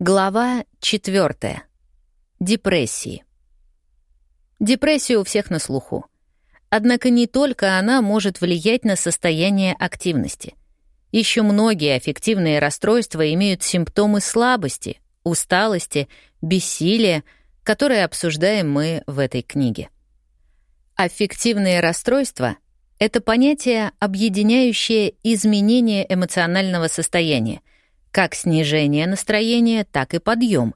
Глава 4. Депрессии. Депрессия у всех на слуху. Однако не только она может влиять на состояние активности. Еще многие аффективные расстройства имеют симптомы слабости, усталости, бессилия, которые обсуждаем мы в этой книге. Аффективные расстройства — это понятие, объединяющее изменение эмоционального состояния — как снижение настроения, так и подъем.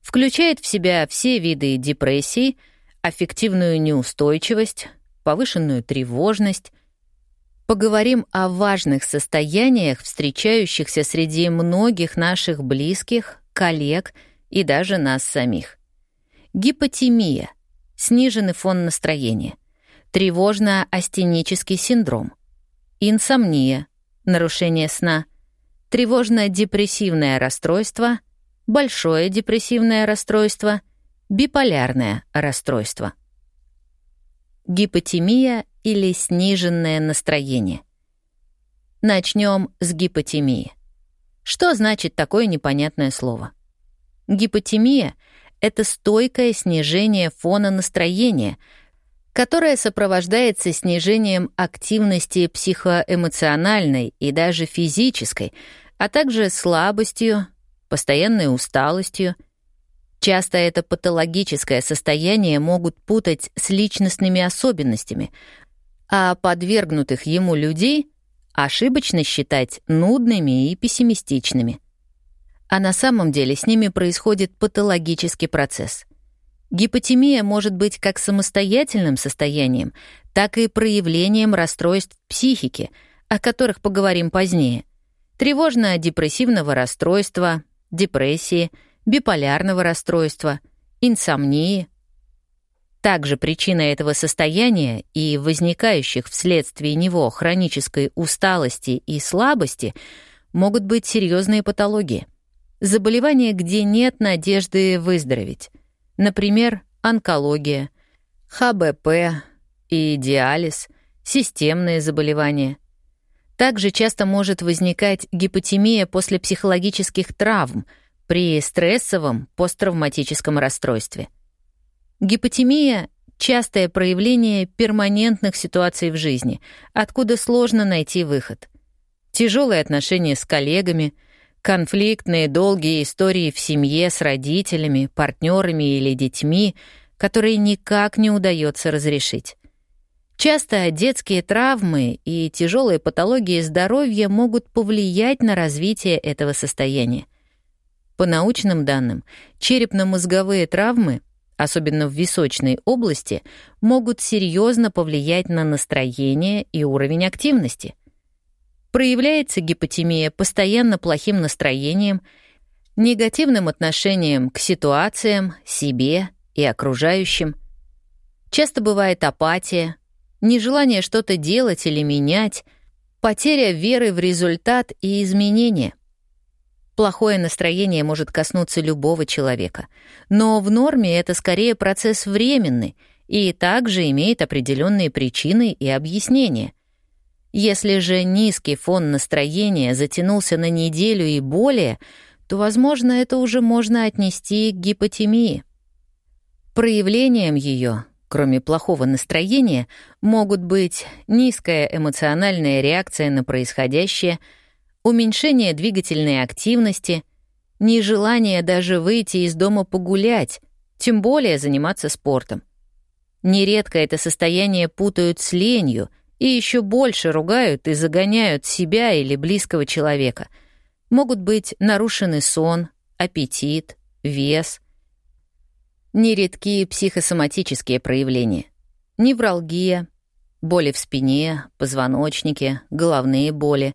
Включает в себя все виды депрессии, аффективную неустойчивость, повышенную тревожность. Поговорим о важных состояниях, встречающихся среди многих наших близких, коллег и даже нас самих. Гипотемия — сниженный фон настроения. Тревожно-астенический синдром. Инсомния — нарушение сна — тревожно-депрессивное расстройство, большое депрессивное расстройство, биполярное расстройство. Гипотемия или сниженное настроение. Начнем с гипотемии. Что значит такое непонятное слово? Гипотемия — это стойкое снижение фона настроения, которое сопровождается снижением активности психоэмоциональной и даже физической, а также слабостью, постоянной усталостью. Часто это патологическое состояние могут путать с личностными особенностями, а подвергнутых ему людей ошибочно считать нудными и пессимистичными. А на самом деле с ними происходит патологический процесс — Гипотемия может быть как самостоятельным состоянием, так и проявлением расстройств психики, о которых поговорим позднее. Тревожно-депрессивного расстройства, депрессии, биполярного расстройства, инсомнии. Также причина этого состояния и возникающих вследствие него хронической усталости и слабости могут быть серьезные патологии. Заболевания, где нет надежды выздороветь. Например, онкология, ХБП и диализ, системные заболевания. Также часто может возникать гипотемия после психологических травм при стрессовом посттравматическом расстройстве. Гипотемия — частое проявление перманентных ситуаций в жизни, откуда сложно найти выход. Тяжелые отношения с коллегами — Конфликтные долгие истории в семье с родителями, партнерами или детьми, которые никак не удается разрешить. Часто детские травмы и тяжелые патологии здоровья могут повлиять на развитие этого состояния. По научным данным, черепно-мозговые травмы, особенно в височной области, могут серьезно повлиять на настроение и уровень активности. Проявляется гипотемия постоянно плохим настроением, негативным отношением к ситуациям, себе и окружающим. Часто бывает апатия, нежелание что-то делать или менять, потеря веры в результат и изменения. Плохое настроение может коснуться любого человека, но в норме это скорее процесс временный и также имеет определенные причины и объяснения. Если же низкий фон настроения затянулся на неделю и более, то, возможно, это уже можно отнести к гипотемии. Проявлением ее, кроме плохого настроения, могут быть низкая эмоциональная реакция на происходящее, уменьшение двигательной активности, нежелание даже выйти из дома погулять, тем более заниматься спортом. Нередко это состояние путают с ленью — и еще больше ругают и загоняют себя или близкого человека. Могут быть нарушены сон, аппетит, вес. Нередки психосоматические проявления. Невралгия, боли в спине, позвоночнике, головные боли,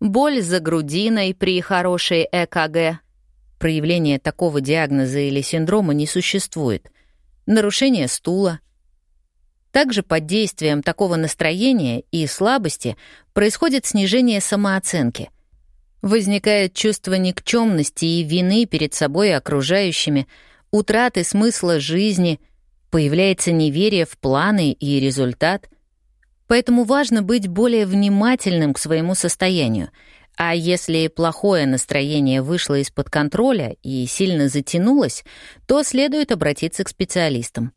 боль за грудиной при хорошей ЭКГ. Проявления такого диагноза или синдрома не существует. Нарушение стула, также под действием такого настроения и слабости происходит снижение самооценки. Возникает чувство никчемности и вины перед собой и окружающими, утраты смысла жизни, появляется неверие в планы и результат. Поэтому важно быть более внимательным к своему состоянию, А если плохое настроение вышло из-под контроля и сильно затянулось, то следует обратиться к специалистам.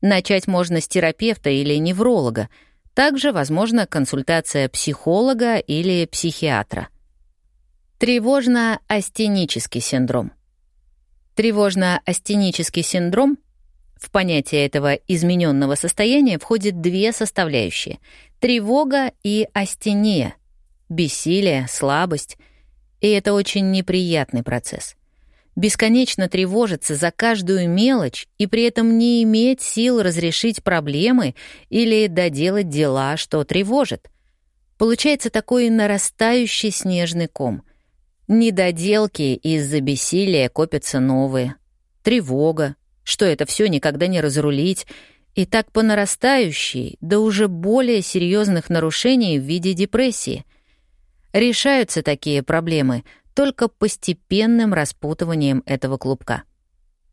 Начать можно с терапевта или невролога. Также возможна консультация психолога или психиатра. Тревожно-астенический синдром. Тревожно-астенический синдром в понятие этого измененного состояния входит две составляющие — тревога и астения, бессилие, слабость. И это очень неприятный процесс. Бесконечно тревожиться за каждую мелочь и при этом не иметь сил разрешить проблемы или доделать дела, что тревожит. Получается такой нарастающий снежный ком. Недоделки из-за бессилия копятся новые. Тревога, что это все никогда не разрулить, и так по нарастающей, до уже более серьезных нарушений в виде депрессии. Решаются такие проблемы только постепенным распутыванием этого клубка.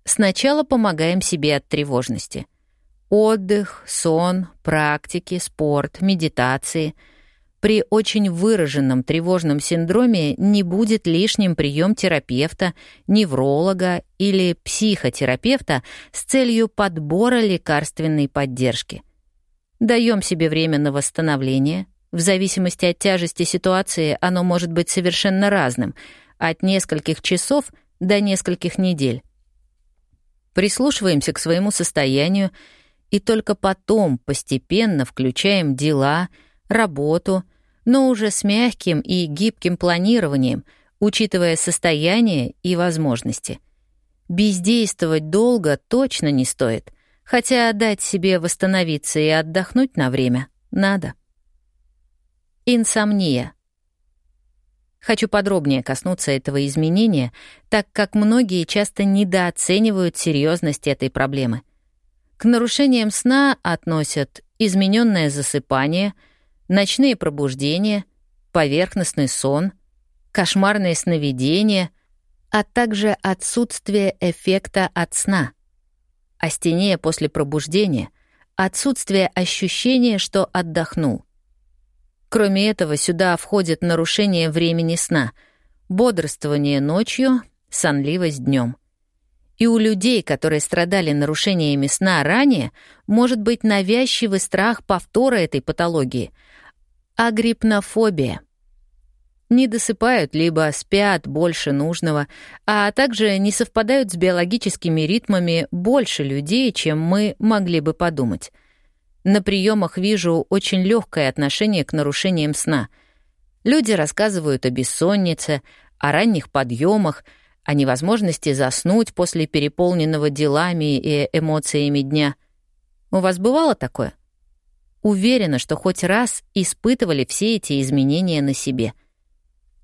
Сначала помогаем себе от тревожности. Отдых, сон, практики, спорт, медитации — при очень выраженном тревожном синдроме не будет лишним прием терапевта, невролога или психотерапевта с целью подбора лекарственной поддержки. Даем себе время на восстановление. В зависимости от тяжести ситуации оно может быть совершенно разным, от нескольких часов до нескольких недель. Прислушиваемся к своему состоянию и только потом постепенно включаем дела, работу — но уже с мягким и гибким планированием, учитывая состояние и возможности. Бездействовать долго точно не стоит, хотя дать себе восстановиться и отдохнуть на время надо. Инсомния. Хочу подробнее коснуться этого изменения, так как многие часто недооценивают серьезность этой проблемы. К нарушениям сна относят измененное засыпание — ночные пробуждения, поверхностный сон, кошмарные сновидения, а также отсутствие эффекта от сна. Астения после пробуждения, отсутствие ощущения, что отдохнул. Кроме этого, сюда входит нарушение времени сна, бодрствование ночью, сонливость днем. И у людей, которые страдали нарушениями сна ранее, может быть навязчивый страх повтора этой патологии — агрипнофобия. Не досыпают, либо спят больше нужного, а также не совпадают с биологическими ритмами больше людей, чем мы могли бы подумать. На приемах вижу очень легкое отношение к нарушениям сна. Люди рассказывают о бессоннице, о ранних подъемах, о невозможности заснуть после переполненного делами и эмоциями дня. У вас бывало такое? Уверена, что хоть раз испытывали все эти изменения на себе.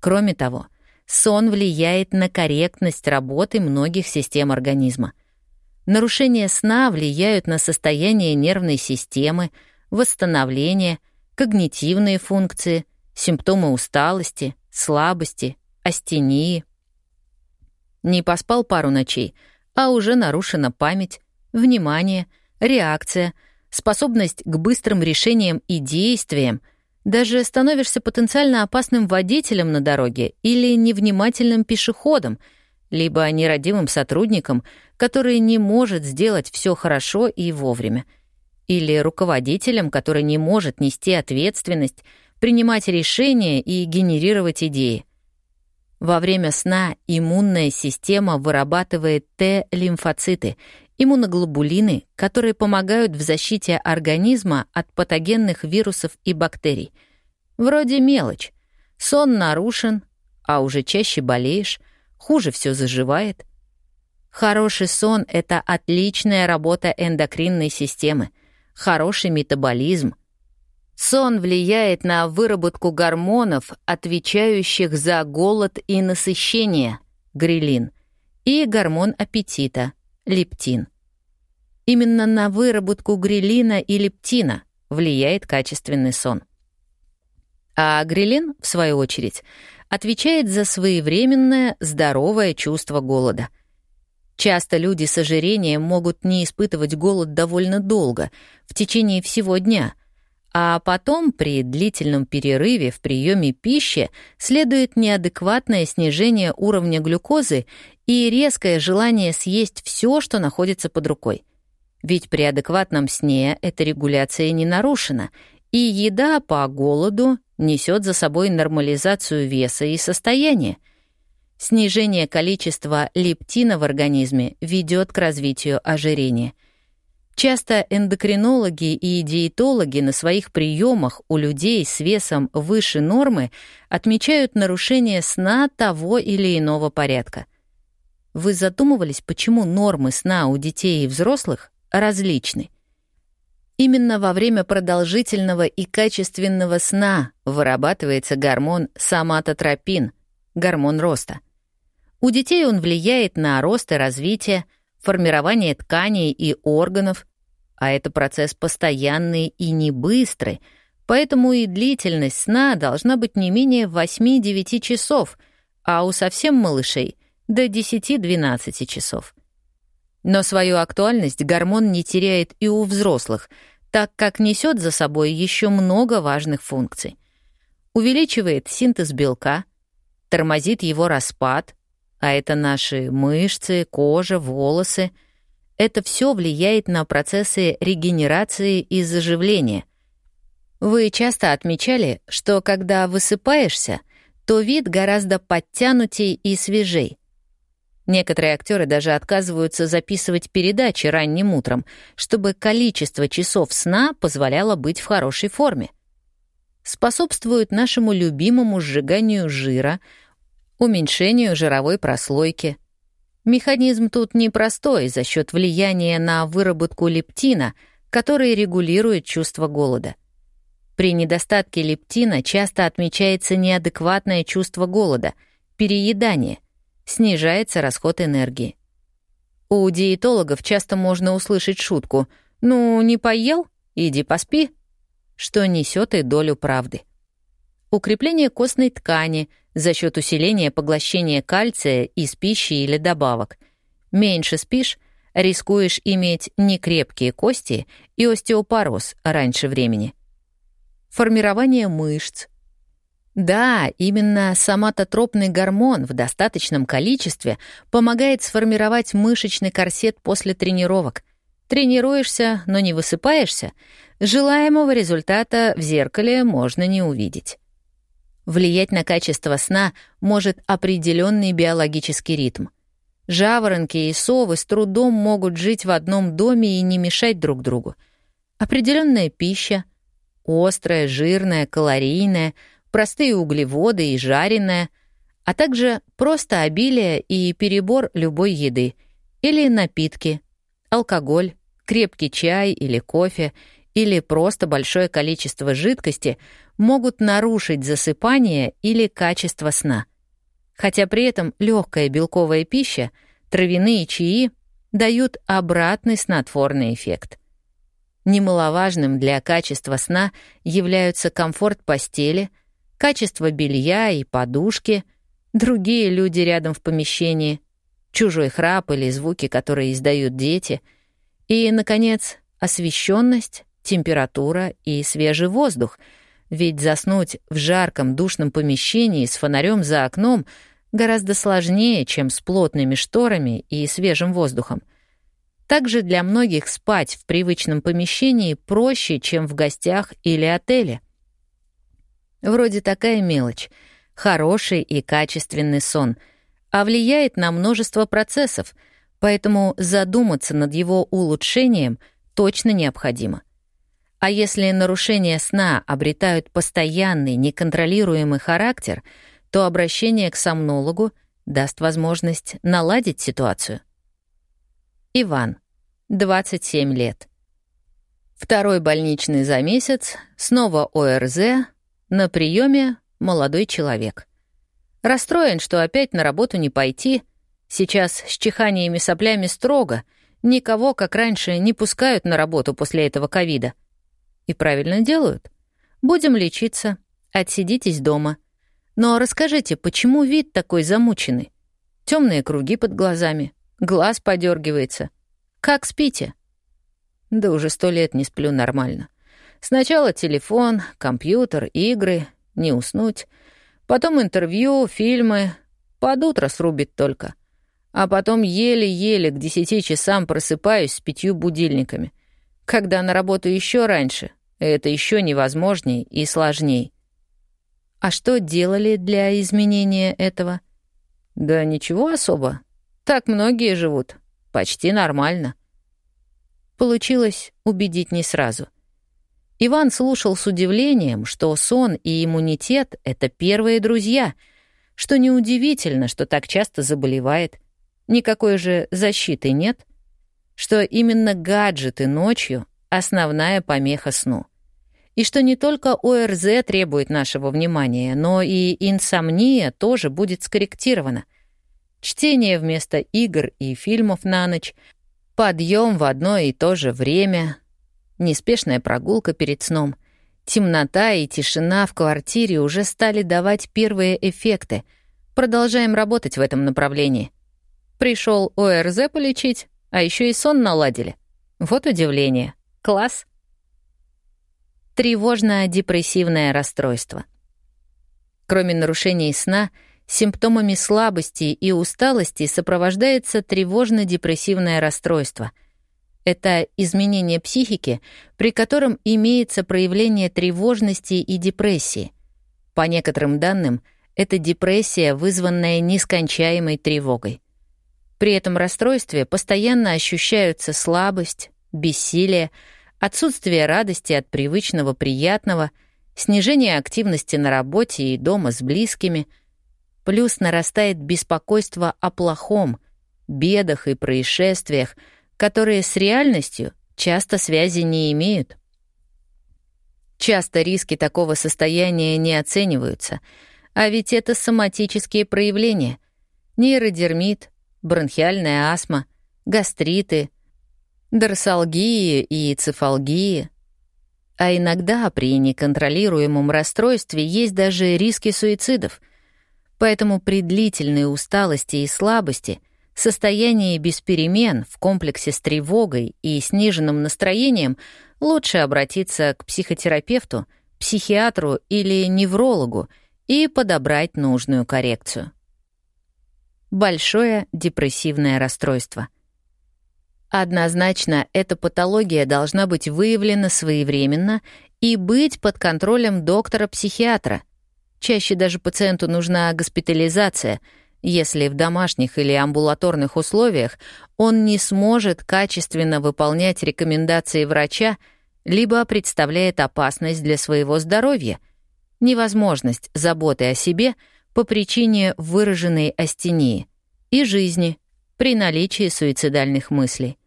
Кроме того, сон влияет на корректность работы многих систем организма. Нарушения сна влияют на состояние нервной системы, восстановление, когнитивные функции, симптомы усталости, слабости, астении. Не поспал пару ночей, а уже нарушена память, внимание, реакция — способность к быстрым решениям и действиям, даже становишься потенциально опасным водителем на дороге или невнимательным пешеходом, либо нерадивым сотрудником, который не может сделать все хорошо и вовремя, или руководителем, который не может нести ответственность, принимать решения и генерировать идеи. Во время сна иммунная система вырабатывает Т-лимфоциты иммуноглобулины, которые помогают в защите организма от патогенных вирусов и бактерий. Вроде мелочь. Сон нарушен, а уже чаще болеешь, хуже все заживает. Хороший сон — это отличная работа эндокринной системы, хороший метаболизм. Сон влияет на выработку гормонов, отвечающих за голод и насыщение, грилин, и гормон аппетита — лептин. Именно на выработку грелина и лептина влияет качественный сон. А грелин, в свою очередь, отвечает за своевременное, здоровое чувство голода. Часто люди с ожирением могут не испытывать голод довольно долго, в течение всего дня, А потом при длительном перерыве в приеме пищи следует неадекватное снижение уровня глюкозы и резкое желание съесть все, что находится под рукой. Ведь при адекватном сне эта регуляция не нарушена, и еда по голоду несет за собой нормализацию веса и состояния. Снижение количества лептина в организме ведет к развитию ожирения. Часто эндокринологи и диетологи на своих приемах у людей с весом выше нормы отмечают нарушение сна того или иного порядка. Вы задумывались, почему нормы сна у детей и взрослых различны? Именно во время продолжительного и качественного сна вырабатывается гормон соматотропин, гормон роста. У детей он влияет на рост и развитие, формирование тканей и органов, а это процесс постоянный и не быстрый, поэтому и длительность сна должна быть не менее 8-9 часов, а у совсем малышей — до 10-12 часов. Но свою актуальность гормон не теряет и у взрослых, так как несет за собой еще много важных функций. Увеличивает синтез белка, тормозит его распад, а это наши мышцы, кожа, волосы. Это все влияет на процессы регенерации и заживления. Вы часто отмечали, что когда высыпаешься, то вид гораздо подтянутей и свежей. Некоторые актеры даже отказываются записывать передачи ранним утром, чтобы количество часов сна позволяло быть в хорошей форме. Способствуют нашему любимому сжиганию жира, уменьшению жировой прослойки. Механизм тут непростой за счет влияния на выработку лептина, который регулирует чувство голода. При недостатке лептина часто отмечается неадекватное чувство голода, переедание — снижается расход энергии. У диетологов часто можно услышать шутку «Ну, не поел? Иди поспи», что несет и долю правды. Укрепление костной ткани за счет усиления поглощения кальция из пищи или добавок. Меньше спишь, рискуешь иметь некрепкие кости и остеопороз раньше времени. Формирование мышц, да, именно соматотропный гормон в достаточном количестве помогает сформировать мышечный корсет после тренировок. Тренируешься, но не высыпаешься, желаемого результата в зеркале можно не увидеть. Влиять на качество сна может определенный биологический ритм. Жаворонки и совы с трудом могут жить в одном доме и не мешать друг другу. Определенная пища, острая, жирная, калорийная — простые углеводы и жареное, а также просто обилие и перебор любой еды или напитки, алкоголь, крепкий чай или кофе или просто большое количество жидкости могут нарушить засыпание или качество сна. Хотя при этом легкая белковая пища, травяные чаи дают обратный снотворный эффект. Немаловажным для качества сна являются комфорт постели, качество белья и подушки, другие люди рядом в помещении, чужой храп или звуки, которые издают дети, и, наконец, освещенность, температура и свежий воздух, ведь заснуть в жарком душном помещении с фонарем за окном гораздо сложнее, чем с плотными шторами и свежим воздухом. Также для многих спать в привычном помещении проще, чем в гостях или отеле — Вроде такая мелочь. Хороший и качественный сон. А влияет на множество процессов, поэтому задуматься над его улучшением точно необходимо. А если нарушения сна обретают постоянный, неконтролируемый характер, то обращение к сомнологу даст возможность наладить ситуацию. Иван, 27 лет. Второй больничный за месяц, снова ОРЗ, на приеме молодой человек. Расстроен, что опять на работу не пойти. Сейчас с чиханиями соплями строго. Никого, как раньше, не пускают на работу после этого ковида. И правильно делают. Будем лечиться. Отсидитесь дома. Но расскажите, почему вид такой замученный? Темные круги под глазами, глаз подергивается. Как спите? Да уже сто лет не сплю нормально. Сначала телефон, компьютер, игры, не уснуть. Потом интервью, фильмы. Под утро срубит только. А потом еле-еле к десяти часам просыпаюсь с пятью будильниками. Когда на работу еще раньше, это еще невозможней и сложней. А что делали для изменения этого? Да ничего особо. Так многие живут. Почти нормально. Получилось убедить не сразу. Иван слушал с удивлением, что сон и иммунитет — это первые друзья, что неудивительно, что так часто заболевает. Никакой же защиты нет, что именно гаджеты ночью — основная помеха сну. И что не только ОРЗ требует нашего внимания, но и инсомния тоже будет скорректирована. Чтение вместо игр и фильмов на ночь, подъем в одно и то же время, неспешная прогулка перед сном, темнота и тишина в квартире уже стали давать первые эффекты. Продолжаем работать в этом направлении. Пришел ОРЗ полечить, а еще и сон наладили. Вот удивление. Класс. Тревожно-депрессивное расстройство. Кроме нарушений сна, симптомами слабости и усталости сопровождается тревожно-депрессивное расстройство. Это изменение психики, при котором имеется проявление тревожности и депрессии. По некоторым данным, это депрессия, вызванная нескончаемой тревогой. При этом расстройстве постоянно ощущаются слабость, бессилие, отсутствие радости от привычного приятного, снижение активности на работе и дома с близкими, плюс нарастает беспокойство о плохом, бедах и происшествиях, которые с реальностью часто связи не имеют. Часто риски такого состояния не оцениваются, а ведь это соматические проявления. Нейродермит, бронхиальная астма, гастриты — дорсалгии и цефалгии. А иногда при неконтролируемом расстройстве есть даже риски суицидов. Поэтому при длительной усталости и слабости состояние без перемен в комплексе с тревогой и сниженным настроением лучше обратиться к психотерапевту, психиатру или неврологу и подобрать нужную коррекцию. Большое депрессивное расстройство — Однозначно, эта патология должна быть выявлена своевременно и быть под контролем доктора-психиатра. Чаще даже пациенту нужна госпитализация, если в домашних или амбулаторных условиях он не сможет качественно выполнять рекомендации врача, либо представляет опасность для своего здоровья, невозможность заботы о себе по причине выраженной астении и жизни при наличии суицидальных мыслей.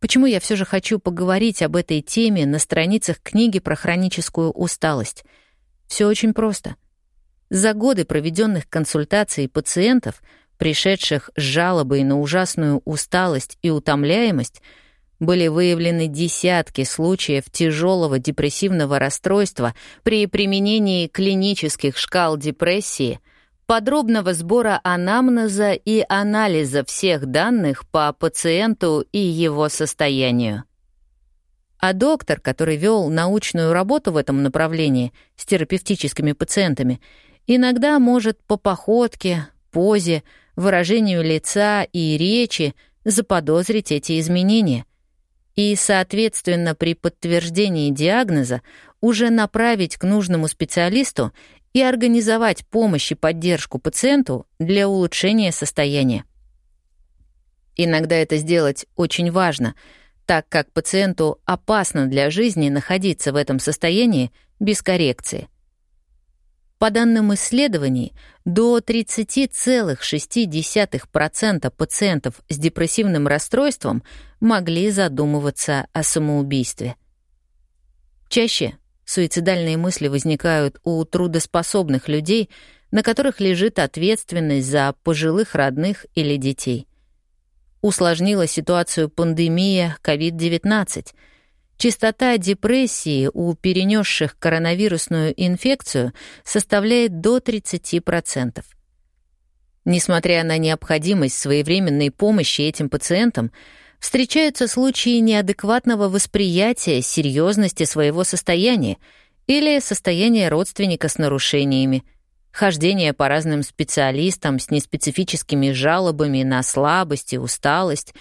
Почему я все же хочу поговорить об этой теме на страницах книги про хроническую усталость? Все очень просто. За годы проведенных консультаций пациентов, пришедших с жалобой на ужасную усталость и утомляемость, были выявлены десятки случаев тяжелого депрессивного расстройства при применении клинических шкал депрессии — подробного сбора анамнеза и анализа всех данных по пациенту и его состоянию. А доктор, который вел научную работу в этом направлении с терапевтическими пациентами, иногда может по походке, позе, выражению лица и речи заподозрить эти изменения и, соответственно, при подтверждении диагноза уже направить к нужному специалисту и организовать помощь и поддержку пациенту для улучшения состояния. Иногда это сделать очень важно, так как пациенту опасно для жизни находиться в этом состоянии без коррекции. По данным исследований, до 30,6% пациентов с депрессивным расстройством могли задумываться о самоубийстве. Чаще Суицидальные мысли возникают у трудоспособных людей, на которых лежит ответственность за пожилых родных или детей. Усложнила ситуацию пандемия COVID-19. Частота депрессии у перенесших коронавирусную инфекцию составляет до 30%. Несмотря на необходимость своевременной помощи этим пациентам, Встречаются случаи неадекватного восприятия серьезности своего состояния или состояния родственника с нарушениями, хождение по разным специалистам с неспецифическими жалобами на слабость и усталость,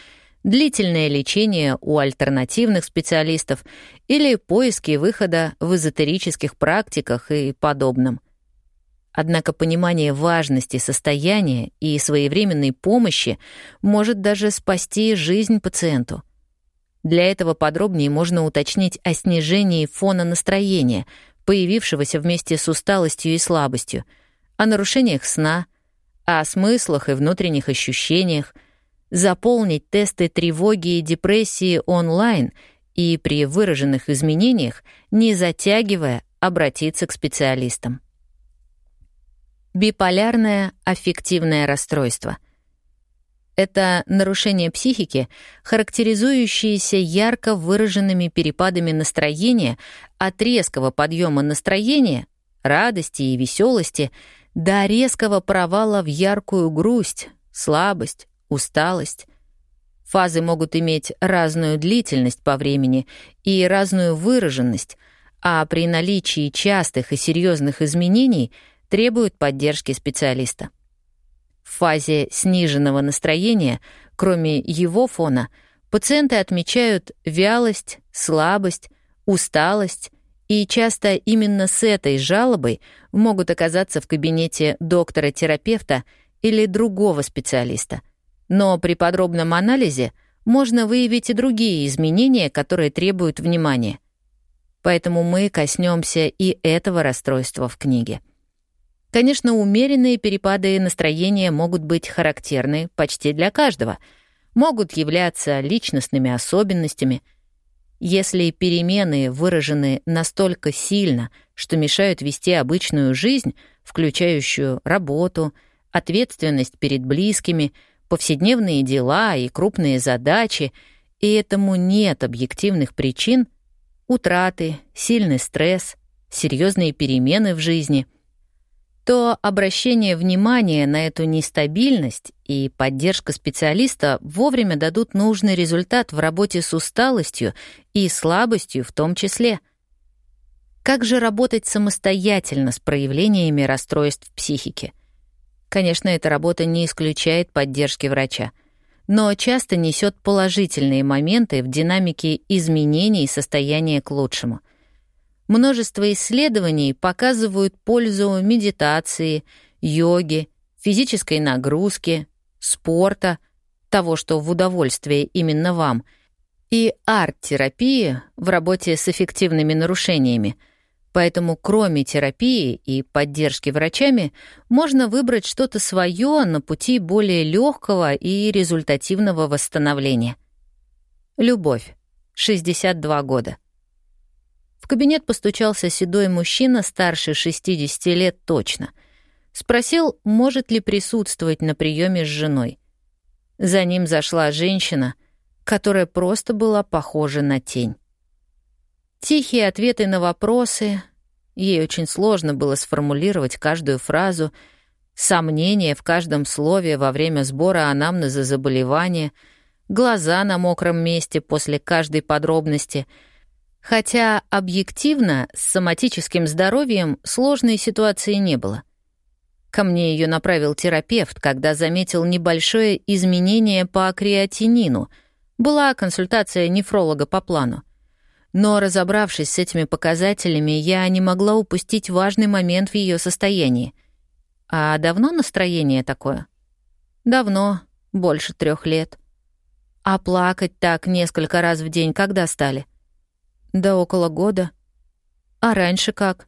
длительное лечение у альтернативных специалистов или поиски выхода в эзотерических практиках и подобном. Однако понимание важности состояния и своевременной помощи может даже спасти жизнь пациенту. Для этого подробнее можно уточнить о снижении фона настроения, появившегося вместе с усталостью и слабостью, о нарушениях сна, о смыслах и внутренних ощущениях, заполнить тесты тревоги и депрессии онлайн и при выраженных изменениях, не затягивая, обратиться к специалистам. Биполярное аффективное расстройство. Это нарушение психики, характеризующееся ярко выраженными перепадами настроения от резкого подъема настроения, радости и веселости до резкого провала в яркую грусть, слабость, усталость. Фазы могут иметь разную длительность по времени и разную выраженность, а при наличии частых и серьезных изменений — требуют поддержки специалиста. В фазе сниженного настроения, кроме его фона, пациенты отмечают вялость, слабость, усталость, и часто именно с этой жалобой могут оказаться в кабинете доктора-терапевта или другого специалиста. Но при подробном анализе можно выявить и другие изменения, которые требуют внимания. Поэтому мы коснемся и этого расстройства в книге. Конечно, умеренные перепады настроения могут быть характерны почти для каждого, могут являться личностными особенностями. Если перемены выражены настолько сильно, что мешают вести обычную жизнь, включающую работу, ответственность перед близкими, повседневные дела и крупные задачи, и этому нет объективных причин, утраты, сильный стресс, серьезные перемены в жизни — то обращение внимания на эту нестабильность и поддержка специалиста вовремя дадут нужный результат в работе с усталостью и слабостью в том числе. Как же работать самостоятельно с проявлениями расстройств психики? Конечно, эта работа не исключает поддержки врача, но часто несет положительные моменты в динамике изменений состояния к лучшему — Множество исследований показывают пользу медитации, йоги, физической нагрузки, спорта, того, что в удовольствие именно вам, и арт-терапии в работе с эффективными нарушениями. Поэтому кроме терапии и поддержки врачами можно выбрать что-то свое на пути более легкого и результативного восстановления. Любовь. 62 года. В кабинет постучался седой мужчина старше 60 лет точно. Спросил, может ли присутствовать на приеме с женой. За ним зашла женщина, которая просто была похожа на тень. Тихие ответы на вопросы, ей очень сложно было сформулировать каждую фразу, сомнения в каждом слове во время сбора анамнеза заболевания, глаза на мокром месте после каждой подробности — Хотя объективно с соматическим здоровьем сложной ситуации не было. Ко мне ее направил терапевт, когда заметил небольшое изменение по креатинину. Была консультация нефролога по плану. Но разобравшись с этими показателями, я не могла упустить важный момент в ее состоянии. А давно настроение такое? Давно, больше трех лет. А плакать так несколько раз в день когда стали? — да около года. А раньше как?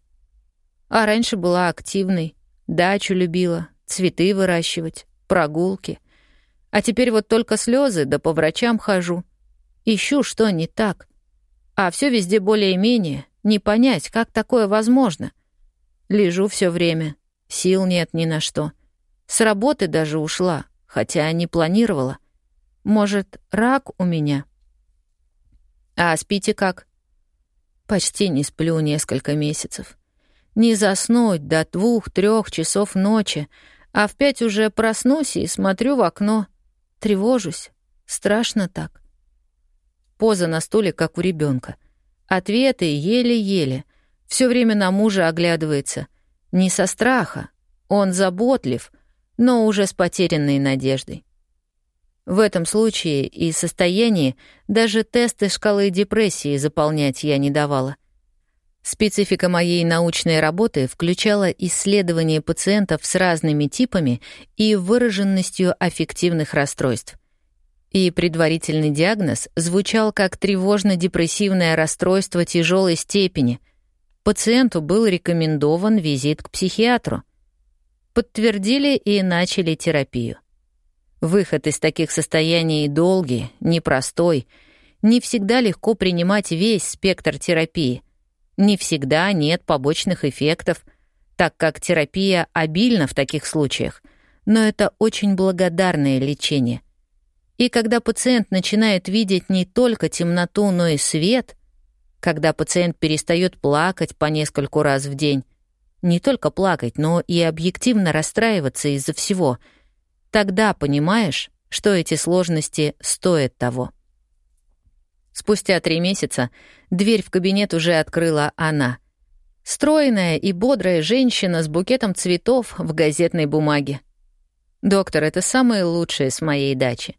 А раньше была активной, дачу любила, цветы выращивать, прогулки. А теперь вот только слезы, да по врачам хожу. Ищу, что не так. А все везде более-менее, не понять, как такое возможно. Лежу все время, сил нет ни на что. С работы даже ушла, хотя не планировала. Может, рак у меня? А спите как? Почти не сплю несколько месяцев. Не заснуть до двух-трех часов ночи, а в пять уже проснусь и смотрю в окно. Тревожусь. Страшно так. Поза на стуле, как у ребенка. Ответы еле-еле. Все время на мужа оглядывается. Не со страха. Он заботлив, но уже с потерянной надеждой. В этом случае и состоянии даже тесты шкалы депрессии заполнять я не давала. Специфика моей научной работы включала исследование пациентов с разными типами и выраженностью аффективных расстройств. И предварительный диагноз звучал как тревожно-депрессивное расстройство тяжелой степени. Пациенту был рекомендован визит к психиатру. Подтвердили и начали терапию. Выход из таких состояний долгий, непростой. Не всегда легко принимать весь спектр терапии. Не всегда нет побочных эффектов, так как терапия обильна в таких случаях, но это очень благодарное лечение. И когда пациент начинает видеть не только темноту, но и свет, когда пациент перестает плакать по нескольку раз в день, не только плакать, но и объективно расстраиваться из-за всего — Тогда понимаешь, что эти сложности стоят того. Спустя три месяца дверь в кабинет уже открыла она. Стройная и бодрая женщина с букетом цветов в газетной бумаге. «Доктор, это самое лучшее с моей дачи.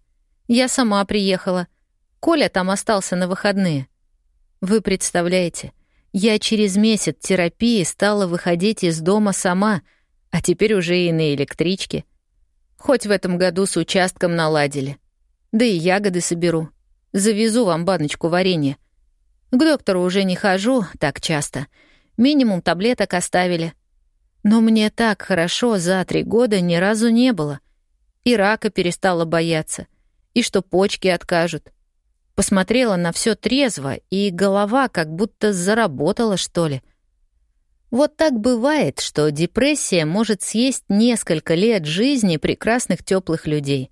Я сама приехала. Коля там остался на выходные. Вы представляете, я через месяц терапии стала выходить из дома сама, а теперь уже и на электричке. Хоть в этом году с участком наладили. Да и ягоды соберу. Завезу вам баночку варенья. К доктору уже не хожу так часто. Минимум таблеток оставили. Но мне так хорошо за три года ни разу не было. И рака перестала бояться. И что почки откажут. Посмотрела на все трезво, и голова как будто заработала, что ли. Вот так бывает, что депрессия может съесть несколько лет жизни прекрасных теплых людей.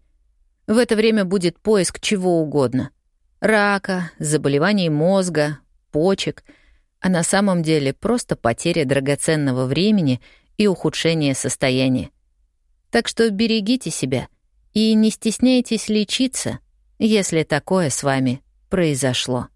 В это время будет поиск чего угодно. Рака, заболеваний мозга, почек, а на самом деле просто потеря драгоценного времени и ухудшение состояния. Так что берегите себя и не стесняйтесь лечиться, если такое с вами произошло.